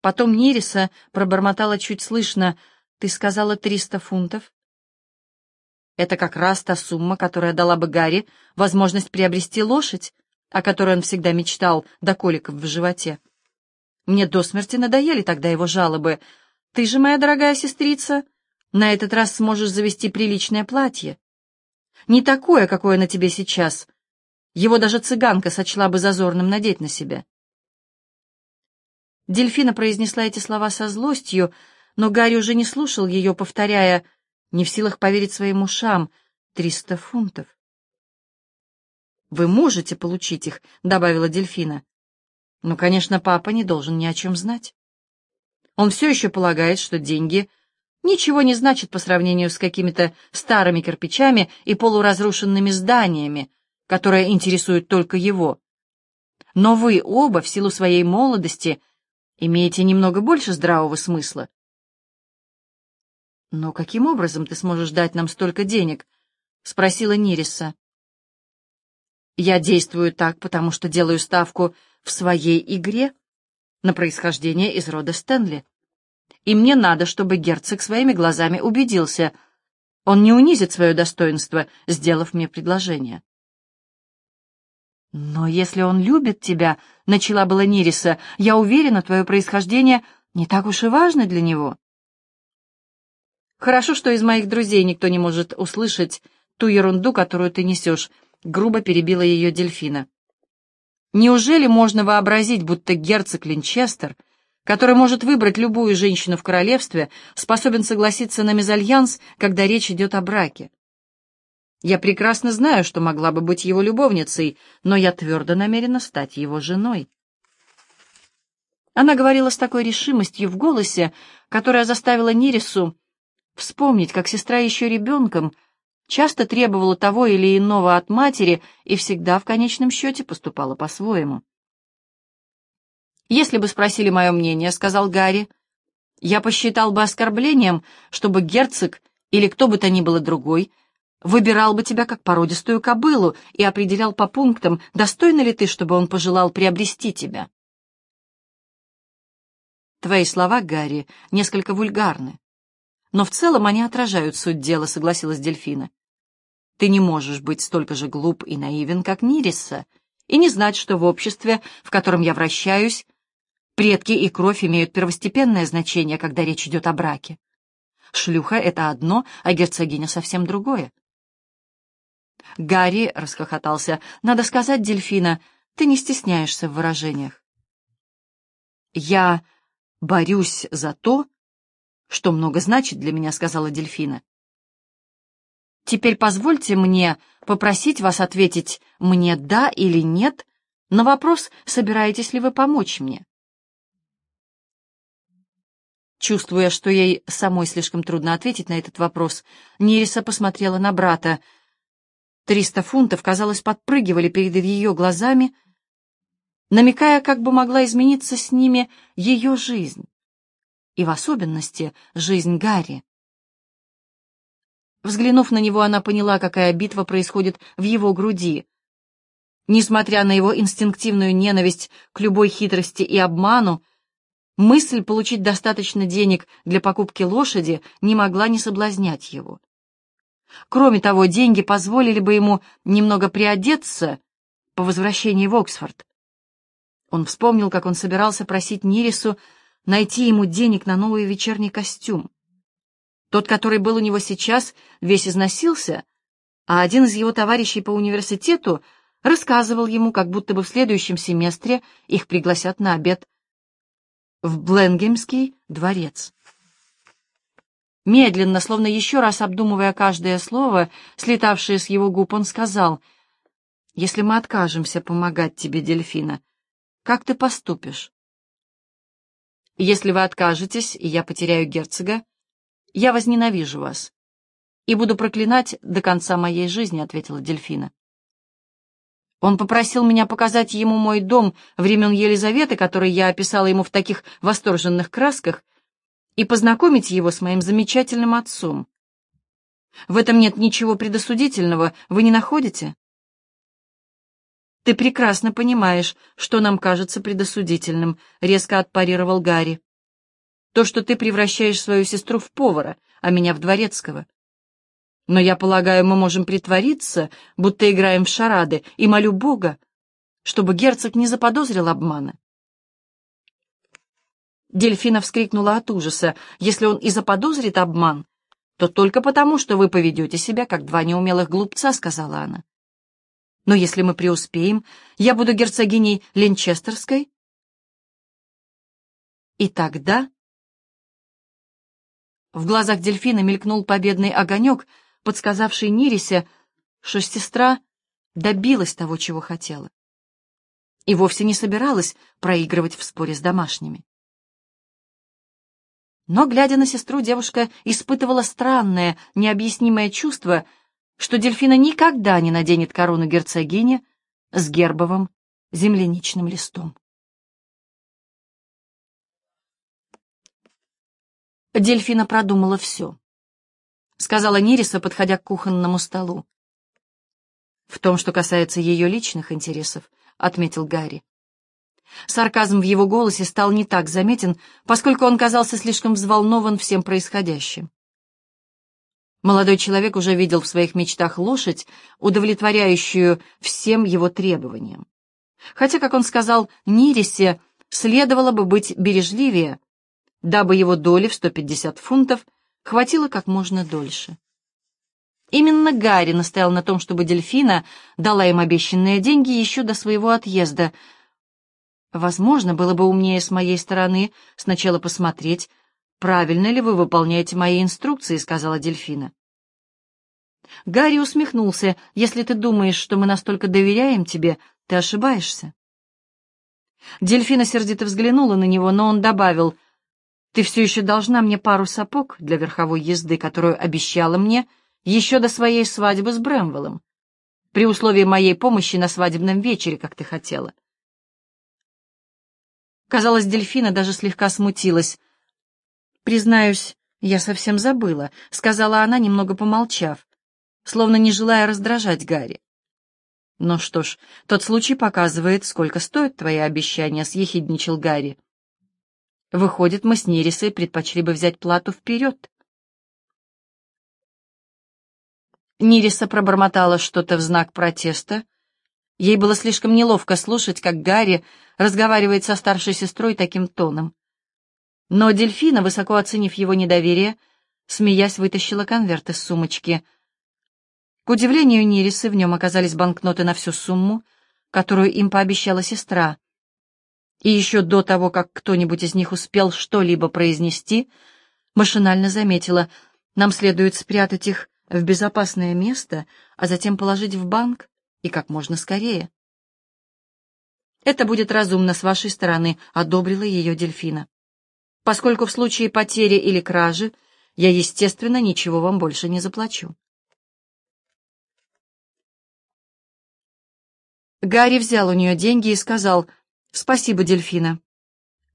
Потом Нириса пробормотала чуть слышно. «Ты сказала триста фунтов?» Это как раз та сумма, которая дала бы Гарри возможность приобрести лошадь, о которой он всегда мечтал до коликов в животе. Мне до смерти надоели тогда его жалобы. «Ты же, моя дорогая сестрица, на этот раз сможешь завести приличное платье. Не такое, какое на тебе сейчас. Его даже цыганка сочла бы зазорным надеть на себя». Дельфина произнесла эти слова со злостью, но Гарри уже не слушал ее, повторяя, не в силах поверить своим ушам, триста фунтов. «Вы можете получить их», — добавила Дельфина. «Ну, конечно, папа не должен ни о чем знать. Он все еще полагает, что деньги ничего не значат по сравнению с какими-то старыми кирпичами и полуразрушенными зданиями, которые интересуют только его. Но вы оба, в силу своей молодости, имеете немного больше здравого смысла. «Но каким образом ты сможешь дать нам столько денег?» — спросила Нириса. «Я действую так, потому что делаю ставку в своей игре на происхождение из рода Стэнли. И мне надо, чтобы герцог своими глазами убедился. Он не унизит свое достоинство, сделав мне предложение». «Но если он любит тебя», — начала была Нириса, — «я уверена, твое происхождение не так уж и важно для него». «Хорошо, что из моих друзей никто не может услышать ту ерунду, которую ты несешь», — грубо перебила ее дельфина. «Неужели можно вообразить, будто герцог Линчестер, который может выбрать любую женщину в королевстве, способен согласиться на мезальянс, когда речь идет о браке? Я прекрасно знаю, что могла бы быть его любовницей, но я твердо намерена стать его женой». Она говорила с такой решимостью в голосе, которая заставила Нирису вспомнить, как сестра еще ребенком часто требовала того или иного от матери и всегда в конечном счете поступала по-своему. «Если бы спросили мое мнение», — сказал Гарри, — «я посчитал бы оскорблением, чтобы герцог или кто бы то ни было другой выбирал бы тебя как породистую кобылу и определял по пунктам, достойна ли ты, чтобы он пожелал приобрести тебя». Твои слова, Гарри, несколько вульгарны. Но в целом они отражают суть дела, согласилась Дельфина. Ты не можешь быть столько же глуп и наивен, как Нириса, и не знать, что в обществе, в котором я вращаюсь, предки и кровь имеют первостепенное значение, когда речь идет о браке. Шлюха — это одно, а герцогиня — совсем другое. Гарри расхохотался. «Надо сказать, Дельфина, ты не стесняешься в выражениях». «Я борюсь за то, что много значит для меня», — сказала дельфина. «Теперь позвольте мне попросить вас ответить мне «да» или «нет» на вопрос, собираетесь ли вы помочь мне». Чувствуя, что ей самой слишком трудно ответить на этот вопрос, Нериса посмотрела на брата. Триста фунтов, казалось, подпрыгивали перед ее глазами, намекая, как бы могла измениться с ними ее жизнь и в особенности жизнь Гарри. Взглянув на него, она поняла, какая битва происходит в его груди. Несмотря на его инстинктивную ненависть к любой хитрости и обману, мысль получить достаточно денег для покупки лошади не могла не соблазнять его. Кроме того, деньги позволили бы ему немного приодеться по возвращении в Оксфорд. Он вспомнил, как он собирался просить Нирису найти ему денег на новый вечерний костюм. Тот, который был у него сейчас, весь износился, а один из его товарищей по университету рассказывал ему, как будто бы в следующем семестре их пригласят на обед в Бленгемский дворец. Медленно, словно еще раз обдумывая каждое слово, слетавшее с его губ, он сказал, «Если мы откажемся помогать тебе, Дельфина, как ты поступишь?» Если вы откажетесь, и я потеряю герцога, я возненавижу вас и буду проклинать до конца моей жизни», — ответила Дельфина. Он попросил меня показать ему мой дом времен Елизаветы, который я описала ему в таких восторженных красках, и познакомить его с моим замечательным отцом. В этом нет ничего предосудительного, вы не находите? «Ты прекрасно понимаешь, что нам кажется предосудительным», — резко отпарировал Гарри. то, что ты превращаешь свою сестру в повара, а меня в дворецкого. Но я полагаю, мы можем притвориться, будто играем в шарады, и молю Бога, чтобы герцог не заподозрил обмана. Дельфина вскрикнула от ужаса. «Если он и заподозрит обман, то только потому, что вы поведете себя, как два неумелых глупца», — сказала она. «Но если мы преуспеем, я буду герцогиней Ленчестерской». И тогда... В глазах дельфина мелькнул победный огонек, подсказавший Нирисе, что сестра добилась того, чего хотела, и вовсе не собиралась проигрывать в споре с домашними. Но, глядя на сестру, девушка испытывала странное, необъяснимое чувство, что дельфина никогда не наденет корону герцогини с гербовым земляничным листом. Дельфина продумала все. Сказала Нириса, подходя к кухонному столу. В том, что касается ее личных интересов, отметил Гарри. Сарказм в его голосе стал не так заметен, поскольку он казался слишком взволнован всем происходящим. Молодой человек уже видел в своих мечтах лошадь, удовлетворяющую всем его требованиям. Хотя, как он сказал, Нирисе следовало бы быть бережливее, дабы его доли в 150 фунтов хватило как можно дольше. Именно Гарри настоял на том, чтобы дельфина дала им обещанные деньги еще до своего отъезда — Возможно, было бы умнее с моей стороны сначала посмотреть, правильно ли вы выполняете мои инструкции, сказала Дельфина. Гарри усмехнулся. Если ты думаешь, что мы настолько доверяем тебе, ты ошибаешься. Дельфина сердито взглянула на него, но он добавил, «Ты все еще должна мне пару сапог для верховой езды, которую обещала мне еще до своей свадьбы с Брэмвеллом, при условии моей помощи на свадебном вечере, как ты хотела». Казалось, дельфина даже слегка смутилась. «Признаюсь, я совсем забыла», — сказала она, немного помолчав, словно не желая раздражать Гарри. «Ну что ж, тот случай показывает, сколько стоят твои обещания», — съехидничал Гарри. «Выходит, мы с Нерисой предпочли бы взять плату вперед». Нириса пробормотала что-то в знак протеста, — Ей было слишком неловко слушать, как Гарри разговаривает со старшей сестрой таким тоном. Но дельфина, высоко оценив его недоверие, смеясь, вытащила конверт из сумочки. К удивлению Нирисы, в нем оказались банкноты на всю сумму, которую им пообещала сестра. И еще до того, как кто-нибудь из них успел что-либо произнести, машинально заметила, нам следует спрятать их в безопасное место, а затем положить в банк и как можно скорее. «Это будет разумно с вашей стороны», — одобрила ее дельфина. «Поскольку в случае потери или кражи я, естественно, ничего вам больше не заплачу». Гарри взял у нее деньги и сказал «Спасибо, дельфина.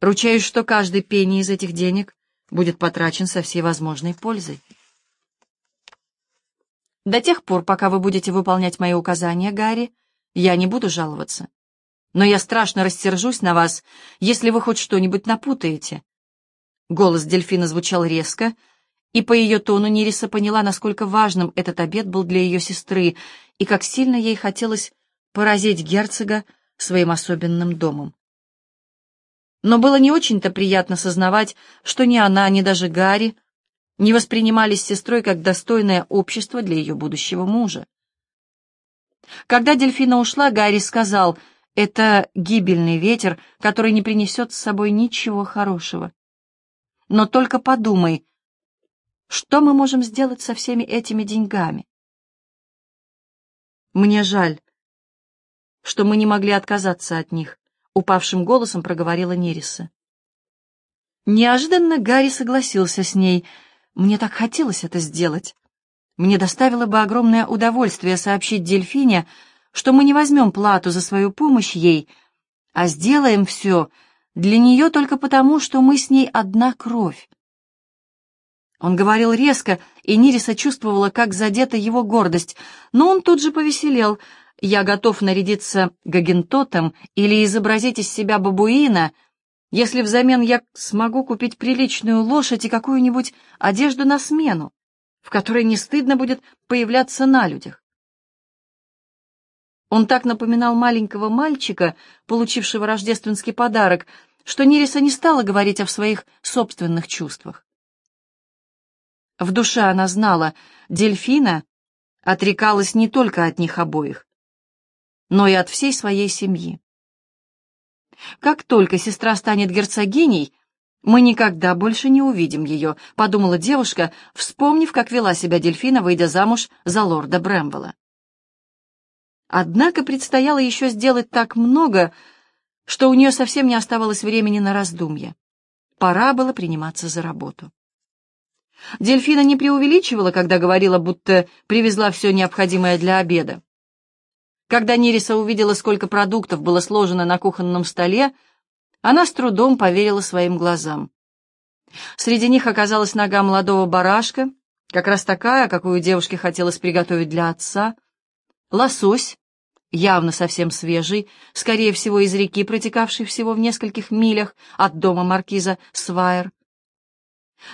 Ручаюсь, что каждый пенни из этих денег будет потрачен со всей возможной пользой». До тех пор, пока вы будете выполнять мои указания, Гарри, я не буду жаловаться. Но я страшно рассержусь на вас, если вы хоть что-нибудь напутаете. Голос дельфина звучал резко, и по ее тону Нириса поняла, насколько важным этот обед был для ее сестры, и как сильно ей хотелось поразить герцога своим особенным домом. Но было не очень-то приятно сознавать, что ни она, ни даже Гарри не воспринимались сестрой как достойное общество для ее будущего мужа. Когда дельфина ушла, Гарри сказал, «Это гибельный ветер, который не принесет с собой ничего хорошего. Но только подумай, что мы можем сделать со всеми этими деньгами?» «Мне жаль, что мы не могли отказаться от них», — упавшим голосом проговорила Нериса. Неожиданно Гарри согласился с ней — мне так хотелось это сделать. Мне доставило бы огромное удовольствие сообщить Дельфине, что мы не возьмем плату за свою помощь ей, а сделаем все для нее только потому, что мы с ней одна кровь. Он говорил резко, и Нириса чувствовала, как задета его гордость, но он тут же повеселел. «Я готов нарядиться гагентотом или изобразить из себя бабуина, если взамен я смогу купить приличную лошадь и какую-нибудь одежду на смену, в которой не стыдно будет появляться на людях. Он так напоминал маленького мальчика, получившего рождественский подарок, что Нириса не стала говорить о своих собственных чувствах. В душе она знала, дельфина отрекалась не только от них обоих, но и от всей своей семьи. Как только сестра станет герцогиней, мы никогда больше не увидим ее, подумала девушка, вспомнив, как вела себя дельфина, выйдя замуж за лорда Брэмвелла. Однако предстояло еще сделать так много, что у нее совсем не оставалось времени на раздумья. Пора было приниматься за работу. Дельфина не преувеличивала, когда говорила, будто привезла все необходимое для обеда. Когда Нириса увидела, сколько продуктов было сложено на кухонном столе, она с трудом поверила своим глазам. Среди них оказалась нога молодого барашка, как раз такая, какую девушке хотелось приготовить для отца, лосось, явно совсем свежий, скорее всего, из реки, протекавшей всего в нескольких милях от дома маркиза Свайер.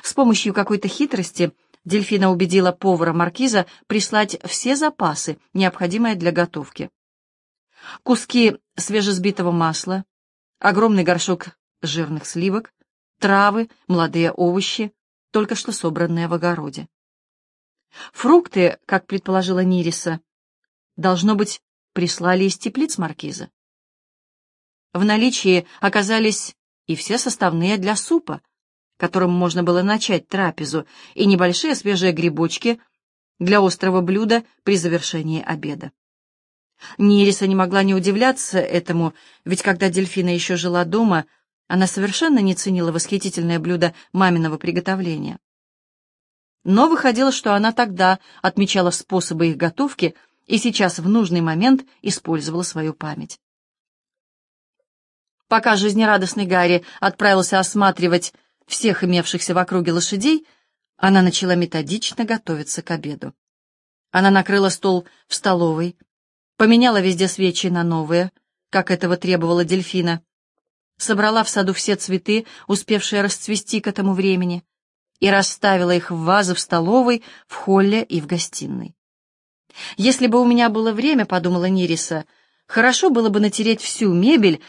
С помощью какой-то хитрости Дельфина убедила повара маркиза прислать все запасы, необходимые для готовки. Куски свежесбитого масла, огромный горшок жирных сливок, травы, молодые овощи, только что собранные в огороде. Фрукты, как предположила Нириса, должно быть, прислали из теплиц маркиза. В наличии оказались и все составные для супа, которым можно было начать трапезу, и небольшие свежие грибочки для острого блюда при завершении обеда. Нириса не могла не удивляться этому, ведь когда Дельфина еще жила дома, она совершенно не ценила восхитительное блюдо маминого приготовления. Но выходило, что она тогда отмечала способы их готовки и сейчас в нужный момент использовала свою память. Пока жизнерадостный Гарри отправился осматривать всех имевшихся в округе лошадей, она начала методично готовиться к обеду. Она накрыла стол в столовой, поменяла везде свечи на новые, как этого требовала дельфина, собрала в саду все цветы, успевшие расцвести к этому времени, и расставила их в вазы в столовой, в холле и в гостиной. «Если бы у меня было время, — подумала Нириса, — хорошо было бы натереть всю мебель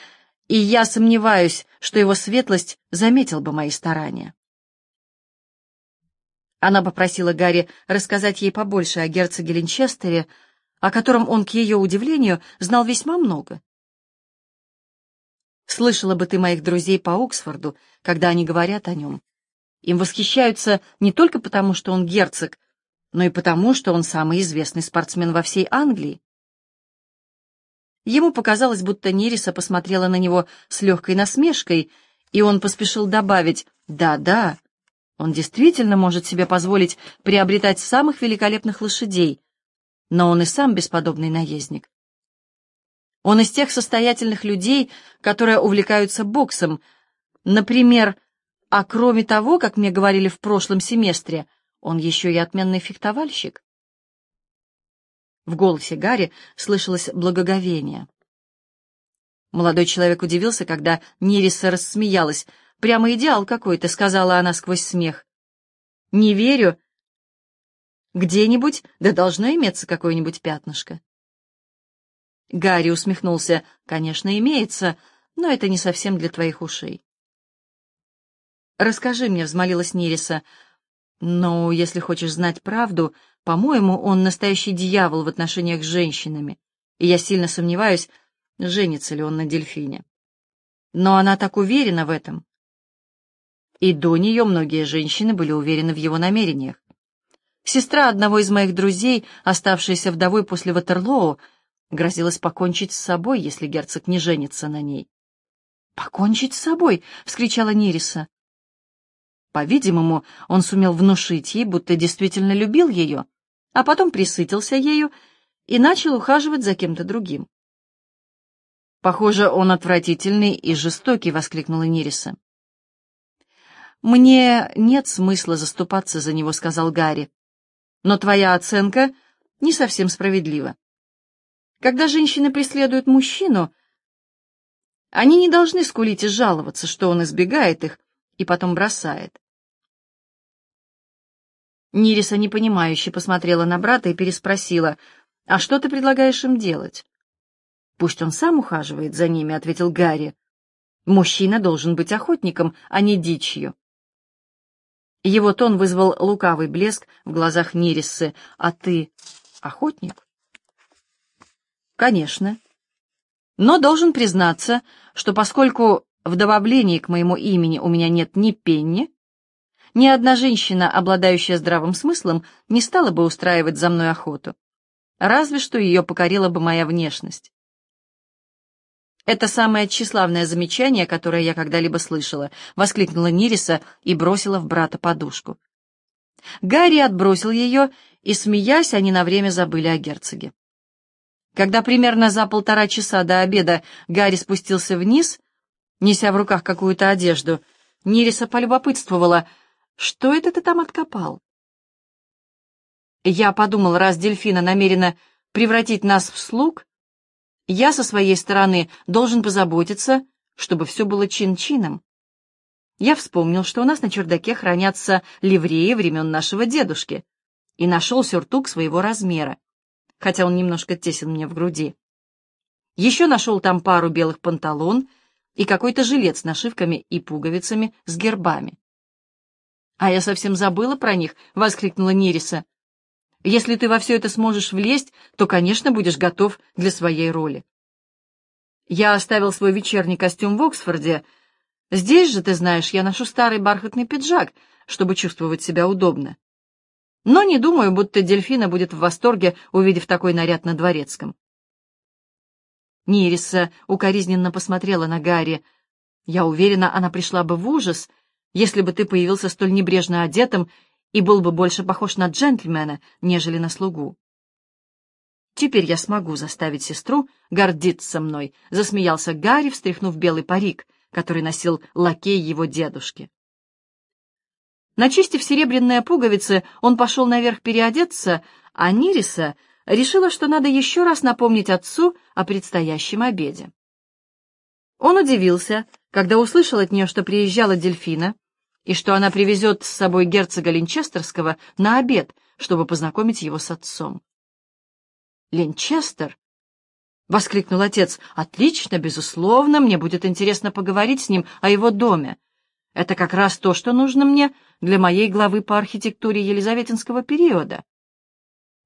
и я сомневаюсь, что его светлость заметил бы мои старания. Она попросила Гарри рассказать ей побольше о герцоге Линчестере, о котором он, к ее удивлению, знал весьма много. Слышала бы ты моих друзей по Оксфорду, когда они говорят о нем. Им восхищаются не только потому, что он герцог, но и потому, что он самый известный спортсмен во всей Англии. Ему показалось, будто Нериса посмотрела на него с легкой насмешкой, и он поспешил добавить «Да-да, он действительно может себе позволить приобретать самых великолепных лошадей, но он и сам бесподобный наездник. Он из тех состоятельных людей, которые увлекаются боксом, например, а кроме того, как мне говорили в прошлом семестре, он еще и отменный фехтовальщик. В голосе Гарри слышалось благоговение. Молодой человек удивился, когда Нириса рассмеялась. «Прямо идеал какой-то», — сказала она сквозь смех. «Не верю. Где-нибудь, да должно иметься какое-нибудь пятнышко». Гарри усмехнулся. «Конечно, имеется, но это не совсем для твоих ушей». «Расскажи мне», — взмолилась Нириса. «Ну, если хочешь знать правду, по-моему, он настоящий дьявол в отношениях с женщинами, и я сильно сомневаюсь, женится ли он на дельфине. Но она так уверена в этом. И до нее многие женщины были уверены в его намерениях. Сестра одного из моих друзей, оставшаяся вдовой после Ватерлоу, грозилась покончить с собой, если герцог не женится на ней. «Покончить с собой!» — вскричала Нириса. По-видимому, он сумел внушить ей, будто действительно любил ее, а потом присытился ею и начал ухаживать за кем-то другим. «Похоже, он отвратительный и жестокий», — воскликнула Нириса. «Мне нет смысла заступаться за него», — сказал Гарри. «Но твоя оценка не совсем справедлива. Когда женщины преследуют мужчину, Они не должны скулить и жаловаться, что он избегает их и потом бросает. Нириса непонимающе посмотрела на брата и переспросила, «А что ты предлагаешь им делать?» «Пусть он сам ухаживает за ними», — ответил Гарри. «Мужчина должен быть охотником, а не дичью». Его тон вызвал лукавый блеск в глазах Нирисы. «А ты охотник?» «Конечно. Но должен признаться, что поскольку в добавлении к моему имени у меня нет ни пенни, ни одна женщина, обладающая здравым смыслом, не стала бы устраивать за мной охоту. Разве что ее покорила бы моя внешность. «Это самое тщеславное замечание, которое я когда-либо слышала», — воскликнула Нириса и бросила в брата подушку. Гарри отбросил ее, и, смеясь, они на время забыли о герцоге. Когда примерно за полтора часа до обеда Гарри спустился вниз, неся в руках какую-то одежду, Нириса полюбопытствовала, «Что это ты там откопал?» Я подумал, раз дельфина намерена превратить нас в слуг, я со своей стороны должен позаботиться, чтобы все было чин-чином. Я вспомнил, что у нас на чердаке хранятся ливреи времен нашего дедушки, и нашел сюртук своего размера, хотя он немножко тесен мне в груди. Еще нашел там пару белых панталон и какой-то жилет с нашивками и пуговицами с гербами. «А я совсем забыла про них!» — воскликнула Нериса. Если ты во все это сможешь влезть, то, конечно, будешь готов для своей роли. Я оставил свой вечерний костюм в Оксфорде. Здесь же, ты знаешь, я ношу старый бархатный пиджак, чтобы чувствовать себя удобно. Но не думаю, будто дельфина будет в восторге, увидев такой наряд на дворецком. Нириса укоризненно посмотрела на Гарри. Я уверена, она пришла бы в ужас, если бы ты появился столь небрежно одетым и был бы больше похож на джентльмена, нежели на слугу. «Теперь я смогу заставить сестру гордиться мной», — засмеялся Гарри, встряхнув белый парик, который носил лакей его дедушки. Начистив серебряные пуговицы, он пошел наверх переодеться, а Нириса решила, что надо еще раз напомнить отцу о предстоящем обеде. Он удивился, когда услышал от нее, что приезжала дельфина, и что она привезет с собой герцога Линчестерского на обед, чтобы познакомить его с отцом. «Линчестер?» — воскликнул отец. «Отлично, безусловно, мне будет интересно поговорить с ним о его доме. Это как раз то, что нужно мне для моей главы по архитектуре Елизаветинского периода.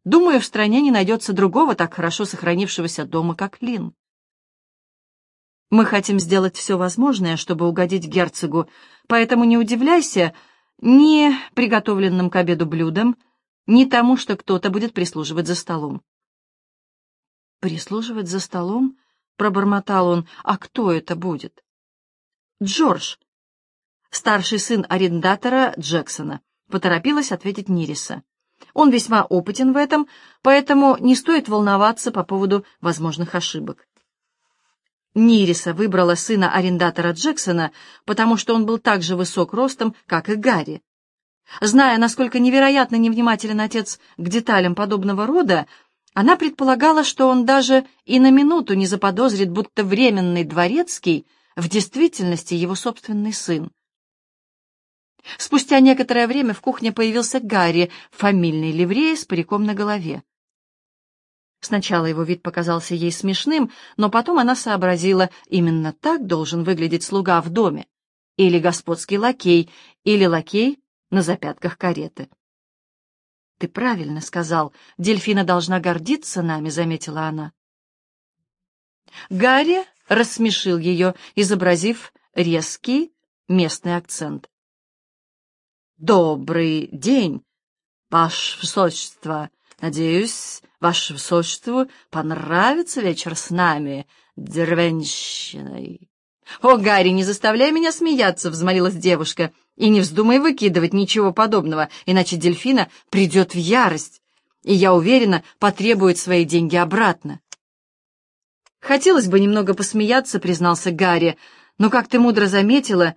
Думаю, в стране не найдется другого так хорошо сохранившегося дома, как Лин. Мы хотим сделать все возможное, чтобы угодить герцогу, поэтому не удивляйся ни приготовленным к обеду блюдам, ни тому, что кто-то будет прислуживать за столом. «Прислуживать за столом?» — пробормотал он. «А кто это будет?» «Джордж, старший сын арендатора Джексона», — поторопилась ответить Нириса. «Он весьма опытен в этом, поэтому не стоит волноваться по поводу возможных ошибок». Нириса выбрала сына арендатора Джексона, потому что он был так же высок ростом, как и Гарри. Зная, насколько невероятно невнимателен отец к деталям подобного рода, она предполагала, что он даже и на минуту не заподозрит, будто временный дворецкий в действительности его собственный сын. Спустя некоторое время в кухне появился Гарри в фамильной ливрее с париком на голове. Сначала его вид показался ей смешным, но потом она сообразила, именно так должен выглядеть слуга в доме, или господский лакей, или лакей на запятках кареты. «Ты правильно сказал, дельфина должна гордиться нами», — заметила она. Гарри рассмешил ее, изобразив резкий местный акцент. «Добрый день, ваше высочество!» Надеюсь, ваше высочеству понравится вечер с нами, деревенщиной. «О, Гарри, не заставляй меня смеяться!» — взмолилась девушка. «И не вздумай выкидывать ничего подобного, иначе дельфина придет в ярость, и, я уверена, потребует свои деньги обратно». «Хотелось бы немного посмеяться», — признался Гарри, «но, как ты мудро заметила,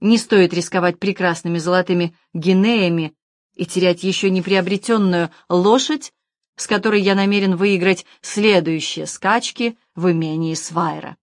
не стоит рисковать прекрасными золотыми гинеями и терять еще не приобретенную лошадь, с которой я намерен выиграть следующие скачки в имении Свайра.